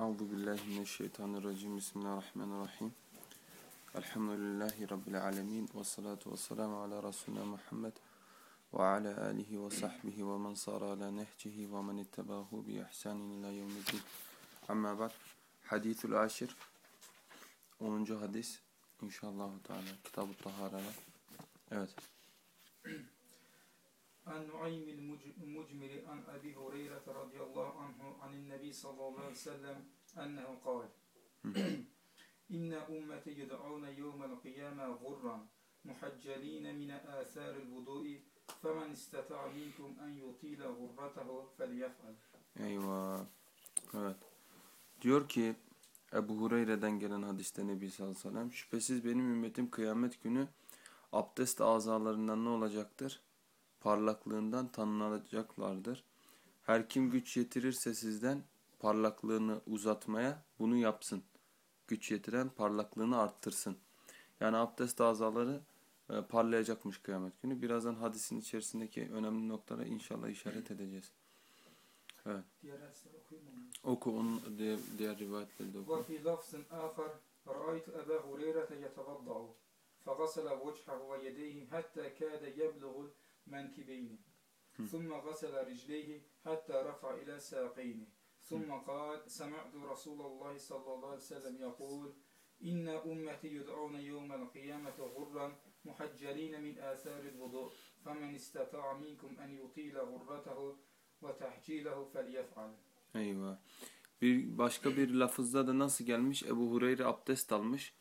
Euzu billahi mineşşeytanirracim. Bismillahirrahmanirrahim. Elhamdülillahi rabbil alamin ve salatu vesselamü ala resulina Muhammed ve ala alihi ve sahbihi ve men sara ala nehcihi ve men ittabahu bi ihsanin ila yevmiddin. Amma ba'd. Hadithul aşir 10. hadis inşallah Teala Kitab-ı Tahara'ya. Evet. عن نعيم المجمر عن أبي هريرة رضي الله عنه عن النبي صلى الله عليه وسلم أنه قال إن أمتي يدعون يوم القيامة غرا محجلين من آثار الوضوء فمن استطاع منكم أن يطيل غرته فليفعل Eyvah. Evet. Diyor ki Ebu Hureyre'den gelen hadiste Nebi sallallahu aleyhi ve sellem şüphesiz benim ümmetim kıyamet günü abdest azalarından ne olacaktır? Parlaklığından tanınacaklardır. Her kim güç yetirirse sizden parlaklığını uzatmaya bunu yapsın. Güç yetiren parlaklığını arttırsın. Yani abdest azaları e, parlayacakmış kıyamet günü. Birazdan hadisin içerisindeki önemli noktalara inşallah işaret edeceğiz. Evet. Diğer hadisleri okuyayım mı? Oku onun diğer, diğer rivayetleri de oku. وفي لفظ آخر رأيت أبا هريرة يتوضأ فغسل وجهه ويديه حتى كاد يبلغ menkibeyni. Sümme gasela ricleyhi hatta rafa ila sâqeyni. Sümme kal sema'du Resulallah sallallahu aleyhi ve sellem yakul İnne ümmeti yud'avne yevmel kıyamete gurran muhacceline min âsâril vudu. Femen istata'a minkum en yutîle gurratehu ve tehcîlehu fel yef'al. Eyvah. Bir başka bir lafızda da nasıl gelmiş? Ebu Hureyre abdest almış.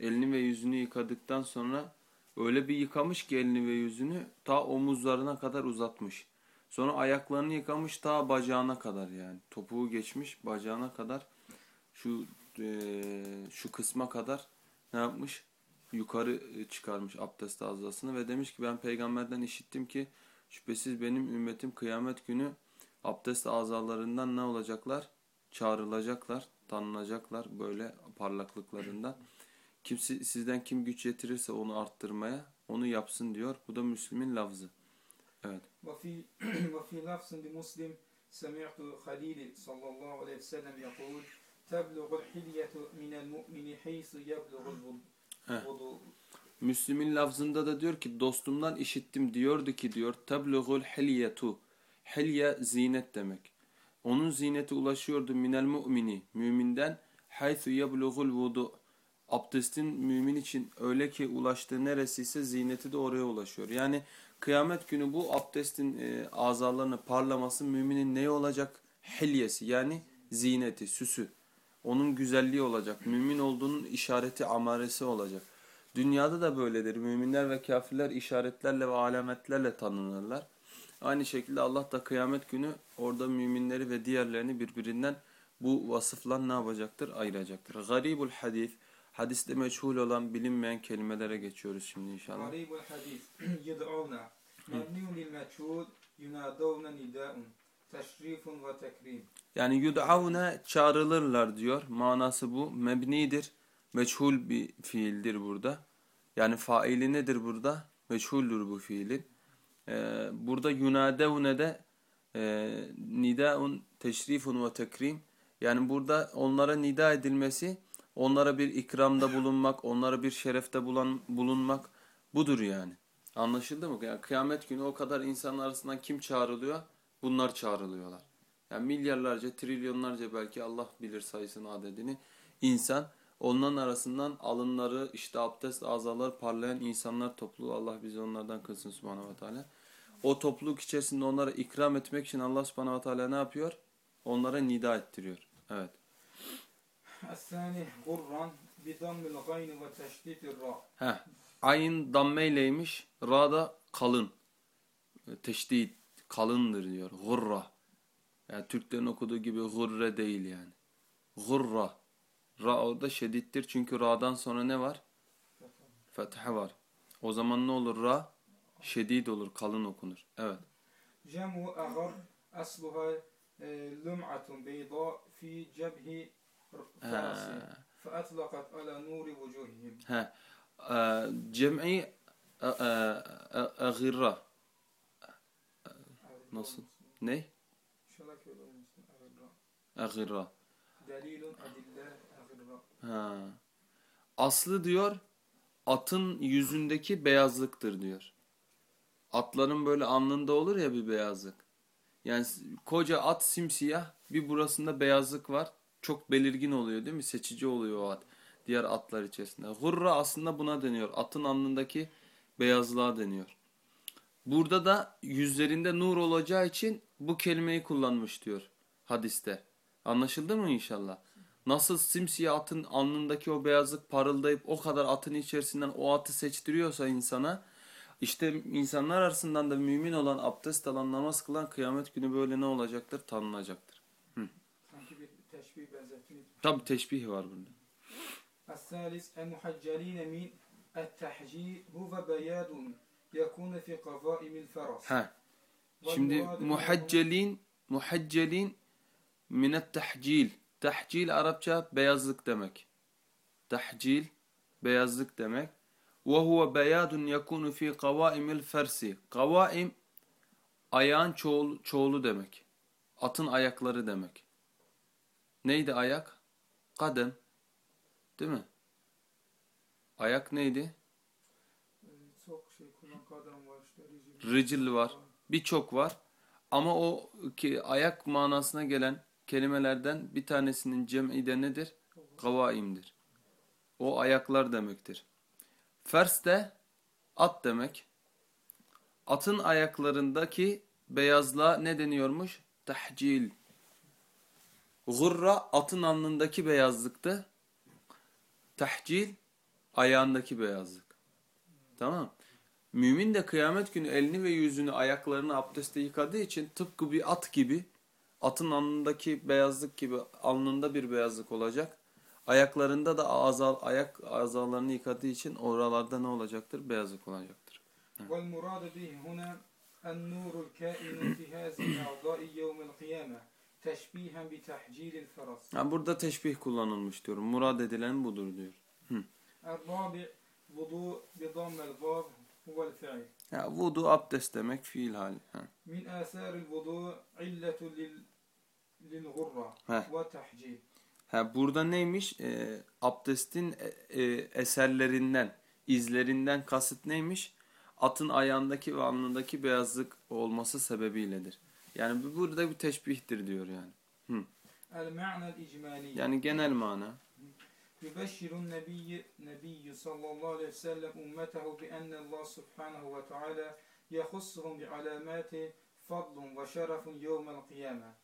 Elini ve yüzünü yıkadıktan sonra öyle bir yıkamış ki elini ve yüzünü ta omuzlarına kadar uzatmış. Sonra ayaklarını yıkamış ta bacağına kadar yani. Topuğu geçmiş bacağına kadar şu eee, şu kısma kadar ne yapmış? Yukarı e, çıkarmış abdest azasını ve demiş ki ben peygamberden işittim ki şüphesiz benim ümmetim kıyamet günü abdest azalarından ne olacaklar? Çağrılacaklar, tanınacaklar böyle parlaklıklarından. Kim, sizden kim güç yetirirse onu arttırmaya onu yapsın diyor. Bu da Müslüm'ün lafzı. Evet. وفي وفي لفظ لمسلم سمعت خليل صلى الله عليه وسلم يقول تبلغ الحلية من المؤمن حيث يبلغ الوضوء Müslüm'ün lafzında da diyor ki dostumdan işittim diyordu ki diyor tablughul hilyetu. Hilye zinet demek. Onun zineti ulaşıyordu minel mu'mini müminden haythu yablughul vudu. Abdestin mümin için öyle ki ulaştığı neresiyse zineti de oraya ulaşıyor. Yani kıyamet günü bu abdestin e, azalarını parlaması müminin neye olacak? Hilyesi yani zineti, süsü. Onun güzelliği olacak. Mümin olduğunun işareti, amaresi olacak. Dünyada da böyledir. Müminler ve kafirler işaretlerle ve alametlerle tanınırlar. Aynı şekilde Allah da kıyamet günü orada müminleri ve diğerlerini birbirinden bu vasıfla ne yapacaktır? Ayıracaktır. Garibul hadis, Hadiste meçhul olan bilinmeyen kelimelere geçiyoruz şimdi inşallah. Garibul hadis. Yed'avna. Mebniyun meçhul. Yunadavna nida'un. Teşrifun ve tekrim. Yani yud'avne çağrılırlar diyor. Manası bu. Mebnidir. Meçhul bir fiildir burada. Yani faili nedir burada? Meçhuldür bu fiilin. Ee, burada yunadevne de e, nidaun teşrifun ve tekrim. Yani burada onlara nida edilmesi onlara bir ikramda bulunmak, onlara bir şerefte bulan, bulunmak budur yani. Anlaşıldı mı? Yani kıyamet günü o kadar insan arasından kim çağrılıyor? Bunlar çağrılıyorlar. Yani milyarlarca, trilyonlarca belki Allah bilir sayısını adedini. insan onların arasından alınları işte abdest azalar parlayan insanlar topluluğu Allah bizi onlardan kılsın subhanahu ve teala. O topluluk içerisinde onlara ikram etmek için Allah subhanahu ve teala ne yapıyor? Onlara nida ettiriyor. Evet. الثاني غرا بضم الغين وتشديد الراء Heh. Ayın dammeyleymiş. Ra da kalın. Teşdid. Kalındır diyor. Gurra. Yani Türklerin okuduğu gibi gurre değil yani. Gurra. Ra orada şedittir çünkü ra'dan sonra ne var? Fethe var. O zaman ne olur ra? Şedid olur, kalın okunur. Evet. جمع أغر أصلها آه، لمعة بيضاء في جبه فرس Ha. فأطلقت على نور وجوههم He. Ee, Cem'i e, e, e, agirra. Nasıl? Ne? İnşallah ki öyle olmasın. Agırra. Agirra. Delilun adille agırra. Ha. Aslı diyor atın yüzündeki beyazlıktır diyor. Atların böyle alnında olur ya bir beyazlık. Yani s- koca at simsiyah bir burasında beyazlık var. Çok belirgin oluyor değil mi? Seçici oluyor o at. Diğer atlar içerisinde. Hurra aslında buna deniyor. Atın alnındaki beyazlığa deniyor. Burada da yüzlerinde nur olacağı için bu kelimeyi kullanmış diyor hadiste. Anlaşıldı mı inşallah? Nasıl simsiyah atın alnındaki o beyazlık parıldayıp o kadar atın içerisinden o atı seçtiriyorsa insana işte insanlar arasından da mümin olan, abdest alan, namaz kılan kıyamet günü böyle ne olacaktır? Tanınacaktır. Sanki bir teşbih benzetme. Tabi teşbih var burada. الثالث المحجلين من التحجيل هو بياض يكون في قوائم الفرس He. Şimdi muhaccelin, muhaccelin minet tahcil. Tahcil Arapça beyazlık demek. Tahcil beyazlık demek. Ve huve beyadun yakunu fi kavaimil fersi. Kavaim ayağın çoğulu, çoğulu demek. Atın ayakları demek. Neydi ayak? Kadem. Değil mi? Ayak neydi? Çok şey kullan kadın var işte. ricil Ricil var. Birçok var. Ama o ki ayak manasına gelen kelimelerden bir tanesinin cem'i de nedir? Kavaimdir. O ayaklar demektir. Fers de at demek. Atın ayaklarındaki beyazlığa ne deniyormuş? Tahcil. Gurra atın alnındaki beyazlıktı. Tahcil ayağındaki beyazlık. Tamam. Mümin de kıyamet günü elini ve yüzünü ayaklarını abdestte yıkadığı için tıpkı bir at gibi atın alnındaki beyazlık gibi alnında bir beyazlık olacak. Ayaklarında da azal, ayak azalarını yıkadığı için oralarda ne olacaktır? Beyazlık olacaktır. والمراد به هنا النور الكائن في هذه الأعضاء يوم القيامة Teşbihen bi tehcilil feras. Yani burada teşbih kullanılmış diyorum. Murad edilen budur diyor. Hı. Vudu bi dammel vav huvel fiil. Ya vudu abdest demek fiil hali. Ha. Min asaril vudu illetu lil lil gurra ve tehcil. Ha, burada neymiş? Ee, e, abdestin e, eserlerinden, izlerinden kasıt neymiş? Atın ayağındaki ve alnındaki beyazlık olması sebebiyledir. Yani bu burada bir teşbihtir diyor yani. Hı. Yani genel mana. Yübeşşirun nebiyyi, nebiyyi sallallahu aleyhi ve sellem ummetehu bi enne Allah subhanahu ve teala yehussuhum bi alamati fadlun ve şerefun yevmel kıyame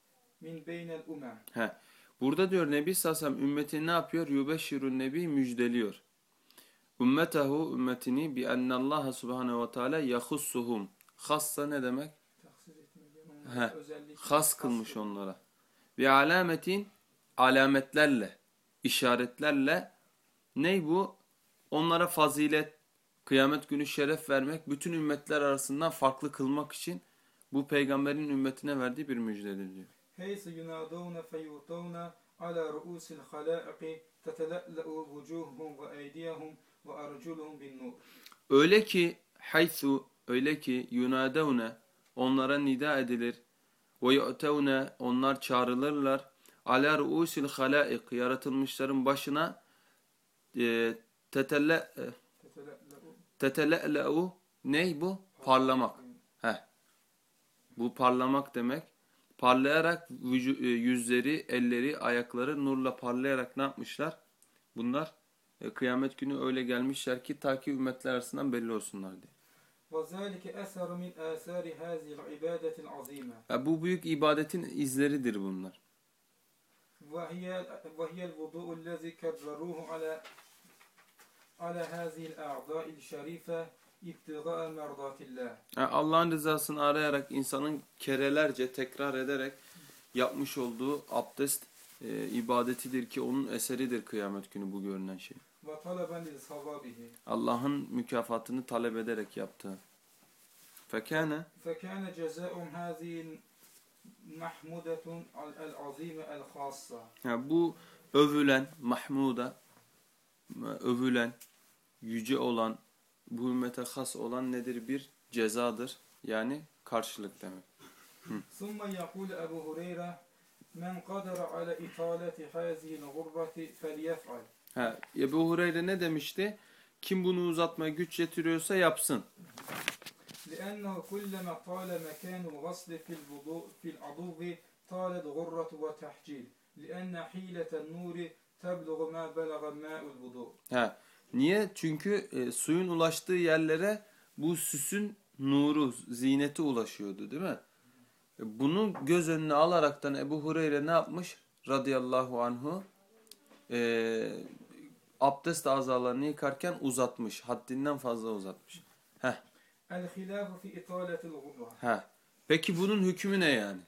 min beynel umem. He. Burada diyor Nebi Sassam ümmetini ne yapıyor? Yübeşşirun nebi müjdeliyor. Ümmetehu ümmetini bi enne Allah subhanahu ve teala yehussuhum. Hassa ne demek? he, has kılmış onlara. Ve alametin alametlerle, işaretlerle ney bu? Onlara fazilet, kıyamet günü şeref vermek, bütün ümmetler arasından farklı kılmak için bu peygamberin ümmetine verdiği bir müjdedir diyor. Heyse yunadûne feyutûne ala ru'usil halâiqi tetele'le'u vucuhum ve eydiyahum ve arculuhum bin nur. Öyle ki haythu öyle ki yunadûne onlara nida edilir. Ve yu'tevne onlar çağrılırlar. Ala ruusil halaik yaratılmışların başına e, tetele e, ney bu? Parlamak. Heh. Bu parlamak demek. Parlayarak e, yüzleri, elleri, ayakları nurla parlayarak ne yapmışlar? Bunlar e, kıyamet günü öyle gelmişler ki ta ki ümmetler arasından belli olsunlar diye. وذلك أثر من آثار هذه العبادة العظيمة Ya bu büyük ibadetin izleridir bunlar. وهي وهي الوضوء الذي كرروه على على هذه الأعضاء الشريفة ابتغاء مرضات الله Yani Allah'ın rızasını arayarak insanın kerelerce tekrar ederek yapmış olduğu abdest e, ibadetidir ki onun eseridir kıyamet günü bu görünen şey. Allah'ın mükafatını talep ederek yaptı. Fekane Fekane cezaum hazin mahmudetun el azime el khassa. Yani bu övülen, mahmuda, övülen, yüce olan, bu ümmete has olan nedir? Bir cezadır. Yani karşılık demek. Sonra yakul Ebu Hureyre men kadara ala italeti hazin gurbati felyef'al. Ha, Ebu Hureyre ne demişti? Kim bunu uzatmaya güç yetiriyorsa yapsın. لأنه كلما طال مكان الغسل في الوضوء في العضو طالت غرة وتحجيل لأن حيلة النور تبلغ ما بلغ ماء الوضوء Ha, niye? Çünkü e, suyun ulaştığı yerlere bu süsün nuru, zineti ulaşıyordu değil mi? E, bunu göz önüne alaraktan Ebu Hureyre ne yapmış? Radıyallahu anhu e, abdest azalarını yıkarken uzatmış. Haddinden fazla uzatmış. Heh. Heh. Peki bunun hükmü ne yani?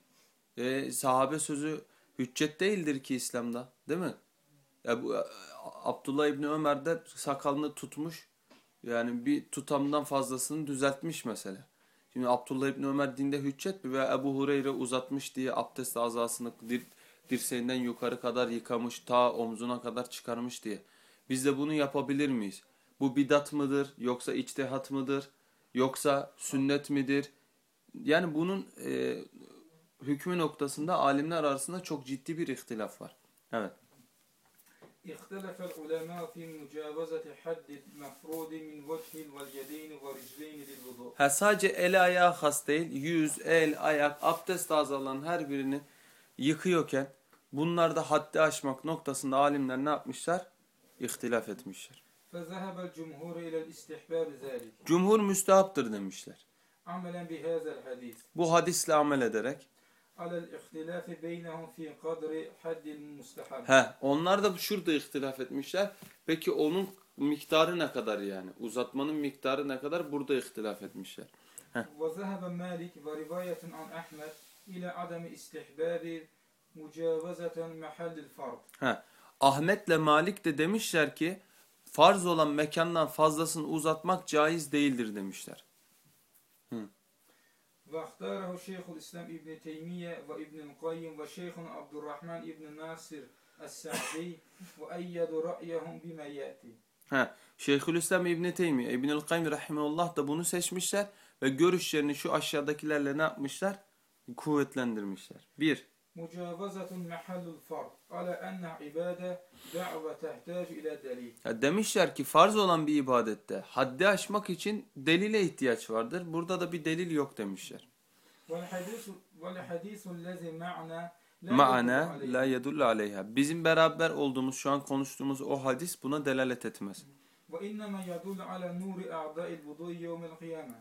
Ee, sahabe sözü hüccet değildir ki İslam'da. Değil mi? Ya bu, e, Abdullah İbni Ömer de sakalını tutmuş. Yani bir tutamdan fazlasını düzeltmiş mesela. Şimdi Abdullah İbni Ömer dinde hüccet mi? Ve Ebu Hureyre uzatmış diye abdest azasını dir, dirseğinden yukarı kadar yıkamış. Ta omzuna kadar çıkarmış diye. Biz de bunu yapabilir miyiz? Bu bidat mıdır? Yoksa içtihat mıdır? Yoksa sünnet midir? Yani bunun e, hükmü noktasında alimler arasında çok ciddi bir ihtilaf var. Evet. اختلف العلماء في مجاوزة حد المفروض من وجه واليدين والرجلين للوضوء Ha, sadece el ayağı has değil, yüz, el, ayak, abdest azalarının her birini yıkıyorken bunlarda haddi aşmak noktasında alimler ne yapmışlar? İhtilaf etmişler. فذهب الجمهور إلى الاستحباب ذلك Cumhur müstehaptır demişler. عملا بهذا الحديث Bu hadisle amel ederek. على الاختلاف بينهم في قدر حد المستحب He, onlar da şurada ihtilaf etmişler. Peki onun miktarı ne kadar yani? Uzatmanın miktarı ne kadar? Burada ihtilaf etmişler. وذهب مالك ورواية عن أحمد إلى عدم استحباب مجاوزة محل الفرض He. Ahmet'le Malik de demişler ki farz olan mekandan fazlasını uzatmak caiz değildir demişler. واختاره شيخ الإسلام ابن تيمية وابن القيم وشيخنا عبد الرحمن ابن ناصر السعدي وأيدوا رأيهم بما يأتي He. Şeyhülislam İbni Teymiye, İbnül Kayyum Rahimullah da bunu seçmişler ve görüşlerini şu aşağıdakilerle ne yapmışlar? Kuvvetlendirmişler. Bir, mucavazatun mehallul farz ala enne ibade da've tehtac ile delil. Demişler ki farz olan bir ibadette haddi aşmak için delile ihtiyaç vardır. Burada da bir delil yok demişler. Ma'ana la yedullu aleyha. Bizim beraber olduğumuz, şu an konuştuğumuz o hadis buna delalet etmez. Ve innema yedullu ala nuri a'da'il vudu'i yevmil kıyame.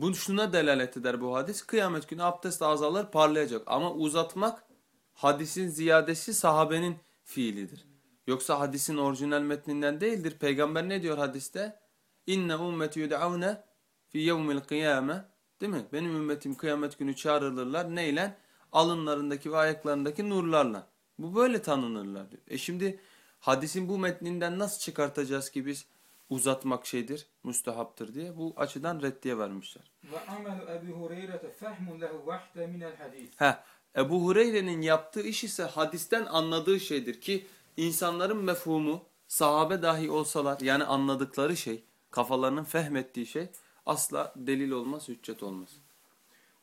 Bu şuna delalet eder bu hadis. Kıyamet günü abdest azalar parlayacak. Ama uzatmak hadisin ziyadesi sahabenin fiilidir. Yoksa hadisin orijinal metninden değildir. Peygamber ne diyor hadiste? İnne ümmeti yud'avne fi yevmil kıyame. Değil mi? Benim ümmetim kıyamet günü çağrılırlar. Neyle? Alınlarındaki ve ayaklarındaki nurlarla. Bu böyle tanınırlar diyor. E şimdi hadisin bu metninden nasıl çıkartacağız ki biz uzatmak şeydir, müstehaptır diye bu açıdan reddiye vermişler. وعمل أبي هريرة فهم له وحده من الحديث He, Ebu Hureyre'nin yaptığı iş ise hadisten anladığı şeydir ki insanların mefhumu sahabe dahi olsalar yani anladıkları şey, kafalarının fehmettiği şey asla delil olmaz, hüccet olmaz.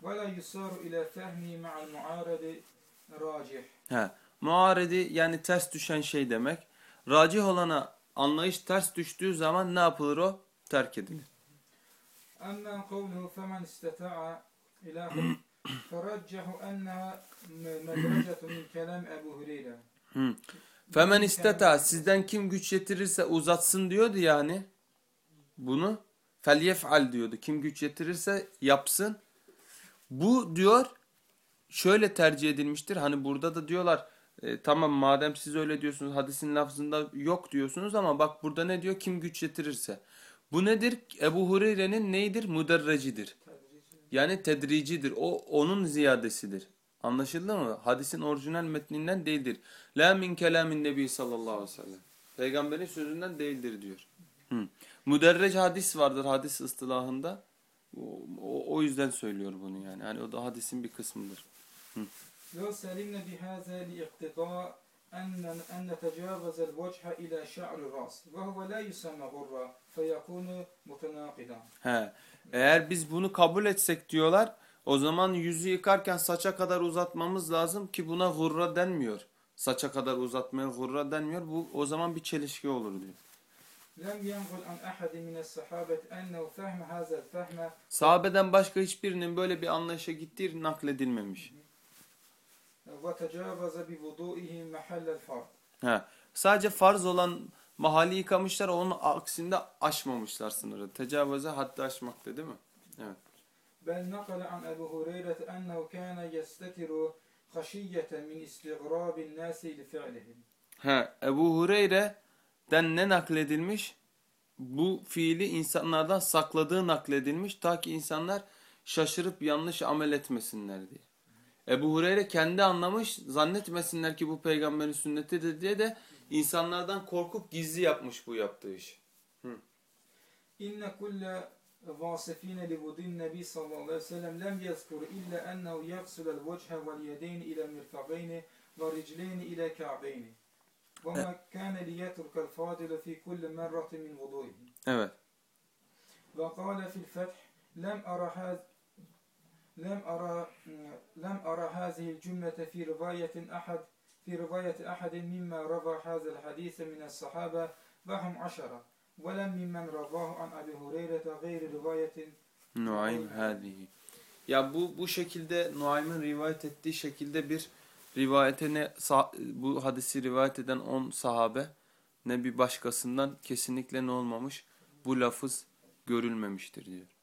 ولا يصار إلى فهمه مع المعارض راجح He, muaredi yani ters düşen şey demek. Racih olana anlayış ters düştüğü zaman ne yapılır o? Terk edilir. أما قوله فمن استطاع إلى فرجحوا أنها مدرجة من كلام أبو هريرة Hı. Femen isteta sizden kim güç yetirirse uzatsın diyordu yani. Bunu felyef'al diyordu. Kim güç yetirirse yapsın. Bu diyor şöyle tercih edilmiştir. Hani burada da diyorlar e, tamam madem siz öyle diyorsunuz hadisin lafzında yok diyorsunuz ama bak burada ne diyor kim güç yetirirse. Bu nedir? Ebu Hureyre'nin neydir? Müderrecidir. Yani tedricidir. O onun ziyadesidir. Anlaşıldı mı? Hadisin orijinal metninden değildir. La min kelamin nebi sallallahu aleyhi ve sellem. Peygamberin sözünden değildir diyor. Hı. Müderrec hadis vardır hadis ıstılahında. O, o, o yüzden söylüyor bunu yani. Yani o da hadisin bir kısmıdır. لو سلمنا بهذا لاقتضاء أن أن نتجاوز الوجه إلى شعر الرأس وهو لا يسمى غرة فيكون متناقضا He. Eğer biz bunu kabul etsek diyorlar o zaman yüzü yıkarken saça kadar uzatmamız lazım ki buna gurra denmiyor. Saça kadar uzatmaya gurra denmiyor. Bu o zaman bir çelişki olur diyor. لم ينقل عن أحد من الصحابة أنه فهم هذا الفهم Sahabeden başka hiçbirinin böyle bir anlayışa gittiği nakledilmemiş. وتجاوز بوضوئه محل الفرض He. Sadece farz olan mahalli yıkamışlar onun aksinde aşmamışlar sınırı. Tecavüze haddi aşmakta değil mi? Evet. بل نقل عن أبو هريرة أنه كان يستتر خشية من استغراب الناس لفعلهم He, Ebu Hureyre'den ne nakledilmiş? Bu fiili insanlardan sakladığı nakledilmiş ta ki insanlar şaşırıp yanlış amel etmesinler diye. Ebu Hureyre kendi anlamış zannetmesinler ki bu peygamberin sünnetidir diye de insanlardan korkup gizli yapmış bu yaptığı iş. İnne kulle vasifine li vudin nebi sallallahu aleyhi ve sellem lem yezkur illa ennehu yagsulel vechhe vel yedeyni ile mirfageyni ve ricleyni ile ka'beyni. Ve ma kâne li yetrukel fadile fi kulli merrati min vuduihi. Evet. Ve kâle fil feth lem ara lem ara e, lem ara hazihi cümlete fi rivayetin ahad fi rivayeti ahadin mimma rava hazel hadise mines sahabe ve hum aşara ve lem mimmen ravahu an abi hureyrete gayri rivayetin Nuaym hadihi. Ya bu bu şekilde Nuaym'ın rivayet ettiği şekilde bir rivayete ne bu hadisi rivayet eden 10 sahabe ne bir başkasından kesinlikle ne olmamış bu lafız görülmemiştir diyor.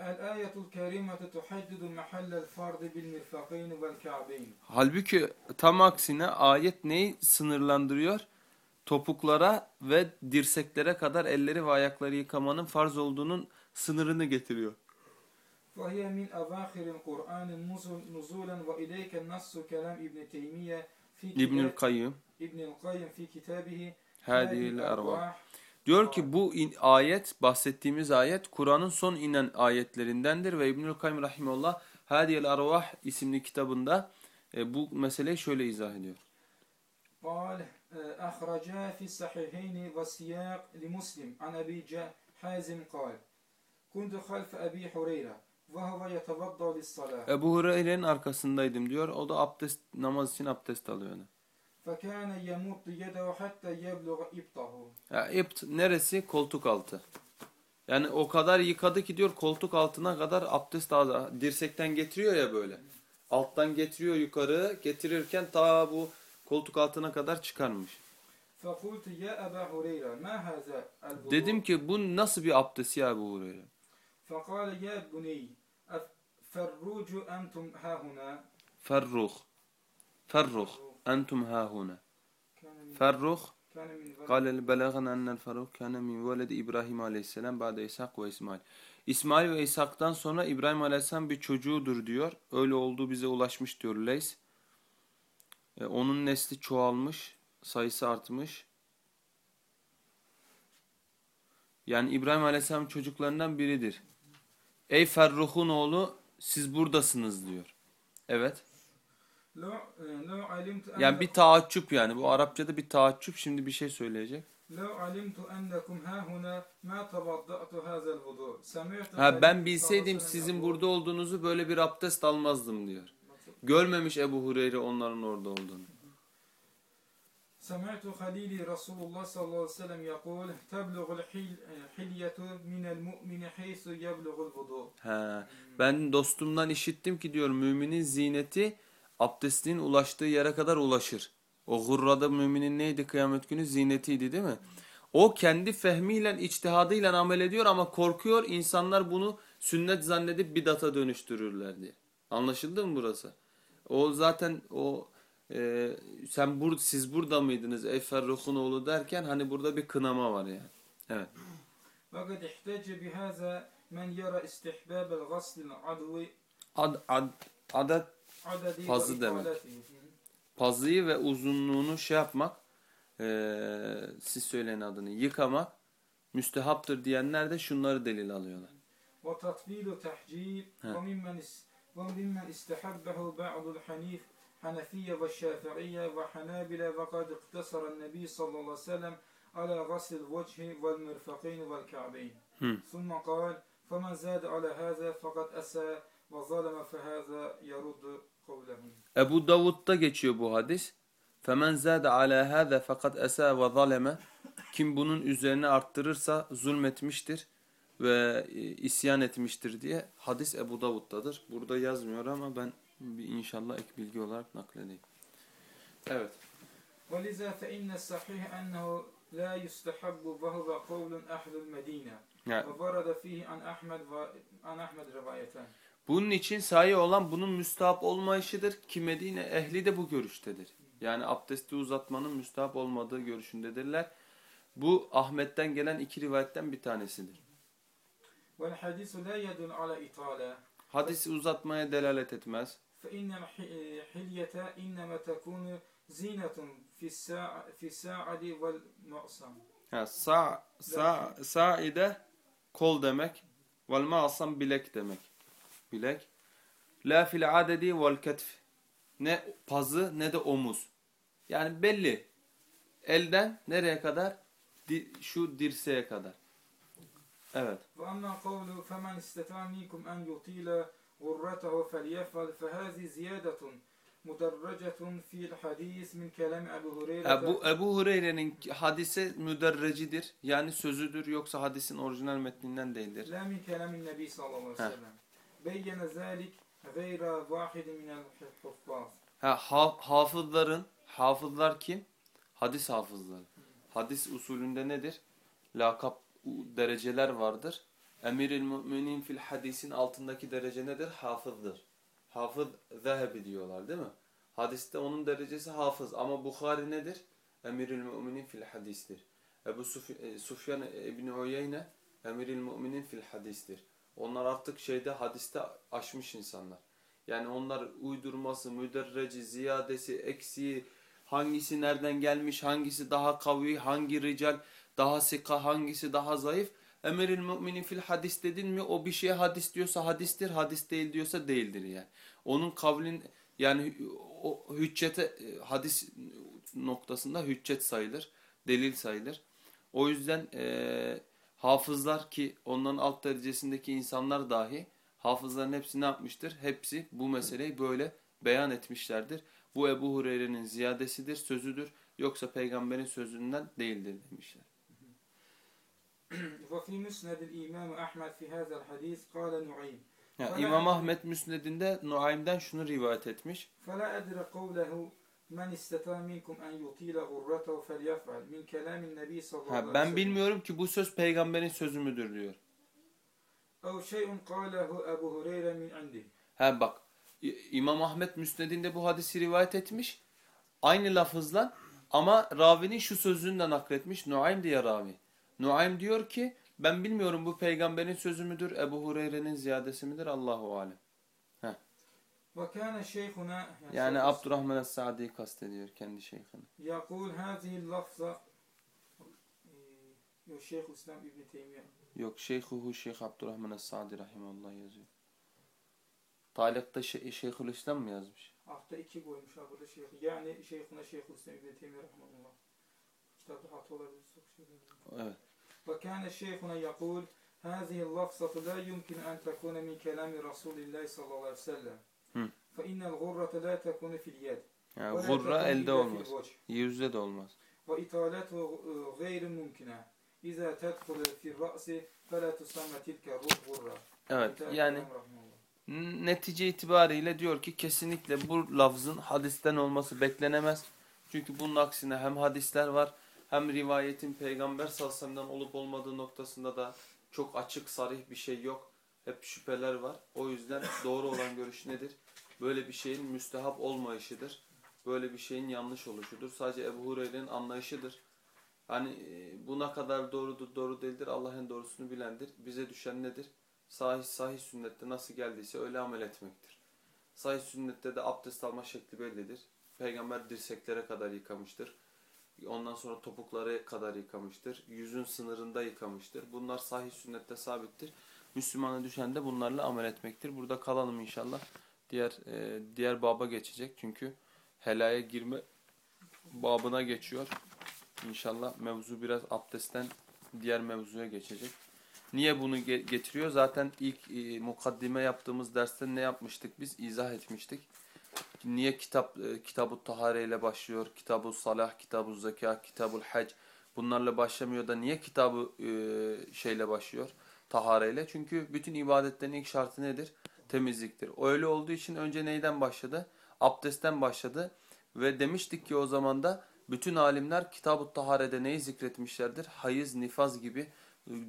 الآية الكريمة تحدد محل الفرض بالمرفقين والكعبين Halbuki tam aksine ayet neyi sınırlandırıyor? Topuklara ve dirseklere kadar elleri ve ayakları yıkamanın farz olduğunun sınırını getiriyor. وهي من أواخر القرآن نزل- نزولا وإليك النص كلام ابن تيمية في İbnül كتاب Kayyım ابن القيم في كتابه Hadil هذه Ervah. الأرواح Diyor ki bu in- ayet, bahsettiğimiz ayet Kur'an'ın son inen ayetlerindendir ve İbnül Kayyim Rahimullah Hadiyel Arvah isimli kitabında e, bu meseleyi şöyle izah ediyor. قال آه، أخرجا في الصحيحين والسياق لمسلم عن أبي جا- حازم قال كنت خلف أبي حريرة وهو يتوضأ للصلاة Ebu Hureyre'nin arkasındaydım diyor. O da abdest namaz için abdest alıyordu. فكان يمد يده حتى يبلغ إبطه Ya ipt neresi? Koltuk altı. Yani o kadar yıkadı ki diyor koltuk altına kadar abdest aldı. Dirsekten getiriyor ya böyle. Alttan getiriyor yukarı. Getirirken ta bu koltuk altına kadar çıkarmış. فقلت يا أبا هريرة ما هذا الوضوء Dedim ki bu nasıl bir abdest ya Ebu Hureyre? فقال يا بني فالروج أنتم ها هنا Ferruh. Ferruh. Entum hahuna. كان من Ferruh. كان من ولد قال بلغنا أن الفاروق كان من ولد İbrahim Aleyhisselam بعد İshak ve İsmail. İsmail ve İshak'tan sonra İbrahim Aleyhisselam bir çocuğudur diyor. Öyle olduğu bize ulaşmış diyor Leys. E, onun nesli çoğalmış, sayısı artmış. Yani İbrahim Aleyhisselam çocuklarından biridir. Ey Ferruh'un oğlu siz buradasınız diyor. Evet. لو لو علمت Yani أن bir taaccüp yani. Bu Arapçada bir taaccüp. Şimdi bir şey söyleyecek. لو علمت أنكم ها هنا ما توضأت هذا الوضوء سمعت Ha ben النبي bilseydim صلى الله عليه وسلم sizin يقول- burada olduğunuzu böyle bir abdest almazdım diyor. Görmemiş Ebu Hureyre onların orada olduğunu. سمعت خليلي رسول الله صلى الله عليه وسلم يقول تبلغ الحلية من المؤمن حيث يبلغ الوضوء He, ben dostumdan işittim ki diyor müminin zineti abdestin ulaştığı yere kadar ulaşır. O gurrada müminin neydi kıyamet günü? Zinetiydi değil mi? O kendi fehmiyle, içtihadıyla amel ediyor ama korkuyor insanlar bunu sünnet zannedip bidata dönüştürürler diye. Anlaşıldı mı burası? O zaten o e, sen bur siz burada mıydınız ey Ferruh'un oğlu derken hani burada bir kınama var yani. Evet. Fakat ihtece bihaza men yara istihbab el-gasl ad ad adet عدد Fazla demek. وإطالته Pazıyı ve uzunluğunu şey yapmak, eee, siz söyleyin adını, yıkamak müstehaptır diyenler de şunları delil alıyorlar. وتطبيل تحجيل ها. وممن اس- وممن استحبه بعض الحنيف حنفية والشافعية وحنابلة وقد اقتصر النبي صلى الله عليه وسلم على غسل الوجه والمرفقين والكعبين هم. ثم قال فمن زاد على هذا فقد أسى وظلم فهذا يرد قولهم Ebu Davud'da geçiyor bu hadis. Femen zâde alâ hâze fakat esâ ve zaleme. Kim bunun üzerine arttırırsa zulmetmiştir ve e, isyan etmiştir diye hadis Ebu Davud'dadır. Burada yazmıyor ama ben bir inşallah ek bilgi olarak nakledeyim. Evet. ولذا فإن الصحيح أنه لا يستحب وهو قول أهل المدينة Yani وورد فيه عن أحمد وعن أحمد روايتان bunun için sahi olan bunun müstahap olmayışıdır ki Medine ehli de bu görüştedir. Yani abdesti uzatmanın müstahap olmadığı görüşündedirler. Bu Ahmet'ten gelen iki rivayetten bir tanesidir. Hadis uzatmaya delalet etmez. Ha, sa, sa, saide kol demek, vel ma'asam bilek demek bilek. La fil adedi vel ketf. Ne pazı ne de omuz. Yani belli. Elden nereye kadar? Di, şu dirseğe kadar. Evet. Ve amma kavlu femen isteta minkum en yutila gurratahu felyefal fehazi ziyadetun mudarracetun fil hadis min kelam Ebu Hureyre. Ebu, Ebu Hureyre'nin hadise müderrecidir. Yani sözüdür yoksa hadisin orijinal metninden değildir. La min kelamin nebi sallallahu aleyhi ve sellem beyyene zâlik gayra vahidi minel huffaz. Ha, hafızların, hafızlar kim? Hadis hafızları. Hadis usulünde nedir? Lakap dereceler vardır. Emiril müminin fil hadisin altındaki derece nedir? Hafızdır. Hafız zehebi diyorlar değil mi? Hadiste onun derecesi hafız ama Bukhari nedir? Emiril müminin fil hadistir. Ebu e, Sufyan e, İbni Uyeyne Emiril müminin fil hadistir. Onlar artık şeyde hadiste aşmış insanlar. Yani onlar uydurması, müderreci, ziyadesi, eksiği, hangisi nereden gelmiş, hangisi daha kavi, hangi rical daha sika, hangisi daha zayıf. Emiril müminin fil hadis dedin mi o bir şeye hadis diyorsa hadistir, hadis değil diyorsa değildir yani. Onun kavlin yani o hüccete hadis noktasında hüccet sayılır, delil sayılır. O yüzden e, hafızlar ki onların alt derecesindeki insanlar dahi hafızların hepsi ne yapmıştır? Hepsi bu meseleyi böyle beyan etmişlerdir. Bu Ebu Hureyre'nin ziyadesidir, sözüdür. Yoksa peygamberin sözünden değildir demişler. وفي مسند الإمام أحمد في هذا الحديث قال نعيم Yani Fakat- İmam Ahmet Müsned'inde Nuaym'den şunu rivayet etmiş. فلا أدري قوله Men istata minkum en yutila hurratahu felyef'al min kelamin nebi sallallahu aleyhi ve sellem. Ben bilmiyorum ki bu söz peygamberin sözü müdür diyor. Ev şey'un kâlehu Ebu Hureyre min indi. Ha bak İmam Ahmet Müsned'inde bu hadisi rivayet etmiş. Aynı lafızla ama ravinin şu sözünü de nakletmiş Nuaym diye ravi. Nuaym diyor ki ben bilmiyorum bu peygamberin sözü müdür, Ebu Hureyre'nin ziyadesi midir Allahu Alem. وكان شيخنا Yani Abdurrahman es-Sadi'yi kastediyor kendi şeyhini. يقول هذه اللفظة يا شيخ الإسلام ابن تيمية Yok Şeyhuhu Şeyh Abdurrahman es-Sadi rahimehullah yazıyor. Talikta şey, Şeyhülislam mı yazmış? Altta iki koymuş ha burada şeyh. Yani şeyhuna Şeyhülislam İbn Teymiye rahmetullah. Kitapta hata olabilir. çok şey olabilir. Evet. وكان شيخنا يقول هذه اللفظة لا يمكن أن تكون من كلام رسول الله صلى الله عليه وسلم Hı. فإن الغرة لا تكون في اليد Yani ولا gurra تكون elde إلا في olmaz. الوجه Yüzde de olmaz. وإطالته غير ممكنة إذا تدخل في الرأس فلا تسمى تلك الغرة Evet انتهى yani الكلام رحمه الله. N- netice itibariyle diyor ki kesinlikle bu lafzın hadisten olması beklenemez. Çünkü bunun aksine hem hadisler var hem rivayetin peygamber sallallahu aleyhi ve sellem'den olup olmadığı noktasında da çok açık sarih bir şey yok. Hep şüpheler var. O yüzden doğru olan görüş nedir? Böyle bir şeyin müstehap olmayışıdır. Böyle bir şeyin yanlış oluşudur. Sadece Ebu Hureyre'nin anlayışıdır. Hani e, bu ne kadar doğrudur, doğru değildir Allah en doğrusunu bilendir. Bize düşen nedir? Sahih, sahih sünnette nasıl geldiyse öyle amel etmektir. Sahih sünnette de abdest alma şekli bellidir. Peygamber dirseklere kadar yıkamıştır. Ondan sonra topuklara kadar yıkamıştır. Yüzün sınırında yıkamıştır. Bunlar sahih sünnette sabittir. Müslümana düşen de bunlarla amel etmektir. Burada kalalım inşallah. Diğer e, diğer baba geçecek. Çünkü helaya girme babına geçiyor. İnşallah mevzu biraz abdestten diğer mevzuya geçecek. Niye bunu ge- getiriyor? Zaten ilk e, mukaddime yaptığımız derste ne yapmıştık biz? İzah etmiştik. Niye kitap e, Kitab-ı Tahare ile başlıyor? Kitab-ı Salah, Kitab-ı Zekah, Kitab-ı Hac bunlarla başlamıyor da niye kitabı e, şeyle başlıyor? Tahare ile. Çünkü bütün ibadetlerin ilk şartı nedir? Temizliktir. Öyle olduğu için önce neyden başladı? Abdestten başladı. Ve demiştik ki o zaman da bütün alimler Kitab-ı Tahare'de neyi zikretmişlerdir? Hayız, nifaz gibi,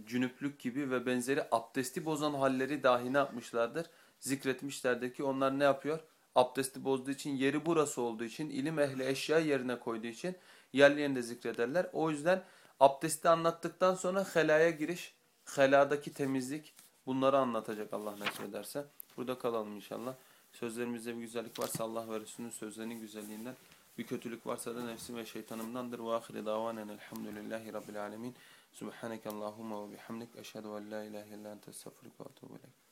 cünüplük gibi ve benzeri abdesti bozan halleri dahi ne yapmışlardır? Zikretmişlerdir ki onlar ne yapıyor? Abdesti bozduğu için yeri burası olduğu için ilim ehli eşya yerine koyduğu için yerlerini de zikrederler. O yüzden abdesti anlattıktan sonra helaya giriş, heladaki temizlik bunları anlatacak Allah nasip ederse. Burada kalalım inşallah. Sözlerimizde bir güzellik varsa Allah ve Resulünün sözlerinin güzelliğinden, bir kötülük varsa da nefsim ve şeytanımdandır. Ve ahire davanen elhamdülillahi rabbil alemin. Subhaneke Allahumma ve bihamdik. Eşhedü en la ilahe illa ente estağfurüke ve etûbü.